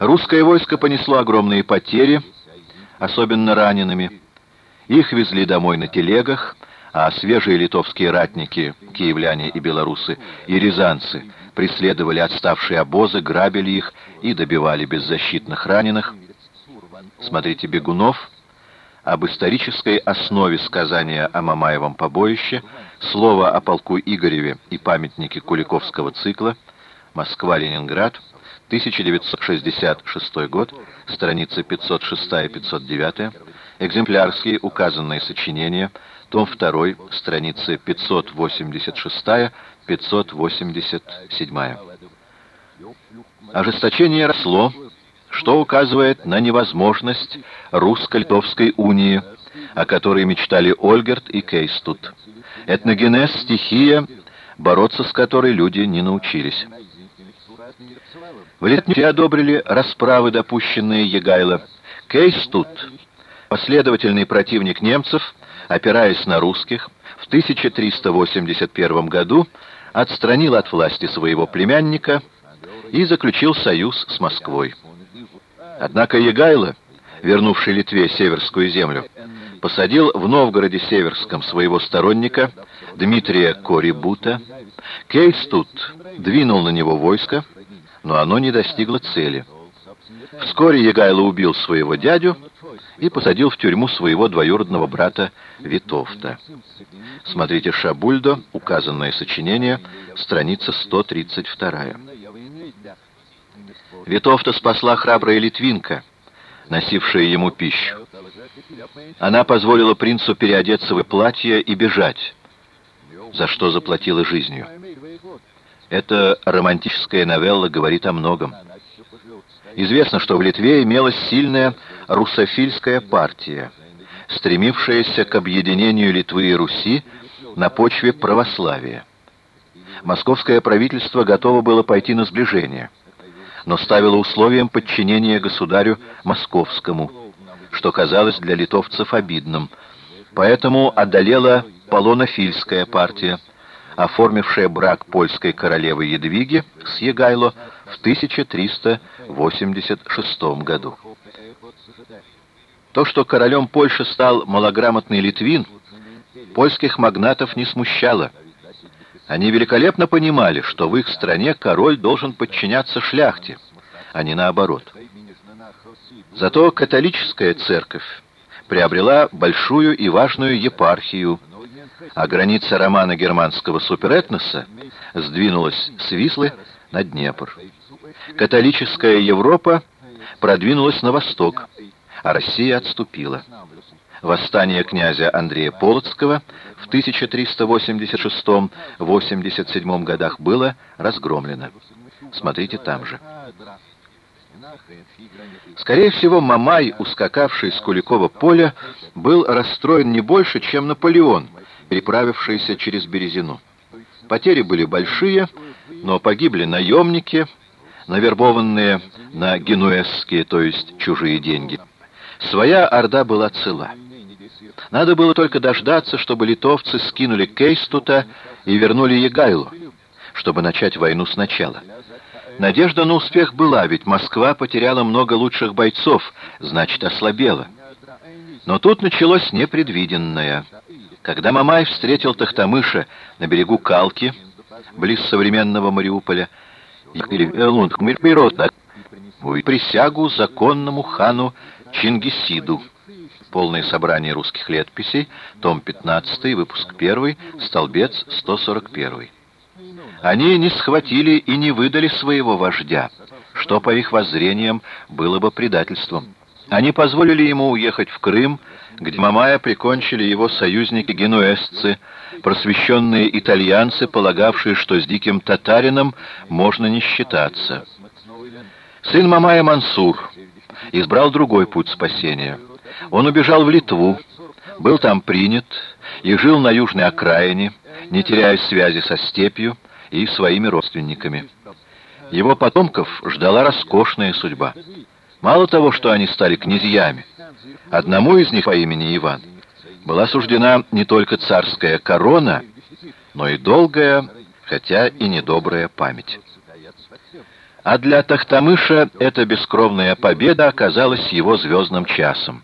Русское войско понесло огромные потери, особенно ранеными. Их везли домой на телегах, а свежие литовские ратники, киевляне и белорусы, и рязанцы преследовали отставшие обозы, грабили их и добивали беззащитных раненых. Смотрите «Бегунов», об исторической основе сказания о Мамаевом побоище, слово о полку Игореве и памятники Куликовского цикла, Москва-Ленинград, 1966 год, страницы 506-509, экземплярские указанные сочинения, том 2, страницы 586-587. Ожесточение росло, что указывает на невозможность русско-литовской унии, о которой мечтали Ольгерт и Кейстут. Этногенез – стихия, бороться с которой люди не научились. В Литве одобрили расправы, допущенные Егайло. Кейстут, последовательный противник немцев, опираясь на русских, в 1381 году отстранил от власти своего племянника и заключил союз с Москвой. Однако Егайло, вернувший Литве Северскую землю, посадил в Новгороде Северском своего сторонника Дмитрия Корибута. Кейс тут двинул на него войско, но оно не достигло цели. Вскоре Егайло убил своего дядю и посадил в тюрьму своего двоюродного брата Витовта. Смотрите Шабульдо, указанное сочинение, страница 132. Витовта спасла храбрая литвинка, носившая ему пищу. Она позволила принцу переодеться в платье и бежать, за что заплатила жизнью. Эта романтическая новелла говорит о многом. Известно, что в Литве имелась сильная русофильская партия, стремившаяся к объединению Литвы и Руси на почве православия. Московское правительство готово было пойти на сближение – но ставила условием подчинения государю московскому, что казалось для литовцев обидным. Поэтому одолела полонофильская партия, оформившая брак польской королевы Едвиги с Егайло в 1386 году. То, что королем Польши стал малограмотный литвин, польских магнатов не смущало – они великолепно понимали, что в их стране король должен подчиняться шляхте, а не наоборот. Зато католическая церковь приобрела большую и важную епархию, а граница романа германского суперэтноса сдвинулась с Вислы на Днепр. Католическая Европа продвинулась на восток, а Россия отступила. Восстание князя Андрея Полоцкого в 1386-87 годах было разгромлено. Смотрите там же. Скорее всего, Мамай, ускакавший с Куликова поля, был расстроен не больше, чем Наполеон, переправившийся через Березину. Потери были большие, но погибли наемники, навербованные на генуэзские, то есть чужие деньги. Своя орда была цела. Надо было только дождаться, чтобы литовцы скинули Кейстута и вернули Егайлу, чтобы начать войну сначала. Надежда на успех была, ведь Москва потеряла много лучших бойцов, значит, ослабела. Но тут началось непредвиденное. Когда Мамай встретил Тахтамыша на берегу Калки, близ современного Мариуполя, присягу законному хану Чингисиду. Полное собрание русских летописей, том 15, выпуск 1, столбец 141. Они не схватили и не выдали своего вождя, что, по их воззрениям, было бы предательством. Они позволили ему уехать в Крым, где Мамая прикончили его союзники-генуэзцы, просвещенные итальянцы, полагавшие, что с диким татарином можно не считаться. Сын Мамая Мансур избрал другой путь спасения — он убежал в Литву, был там принят и жил на южной окраине, не теряя связи со степью и своими родственниками. Его потомков ждала роскошная судьба. Мало того, что они стали князьями, одному из них по имени Иван была суждена не только царская корона, но и долгая, хотя и недобрая память. А для Тахтамыша эта бескровная победа оказалась его звездным часом.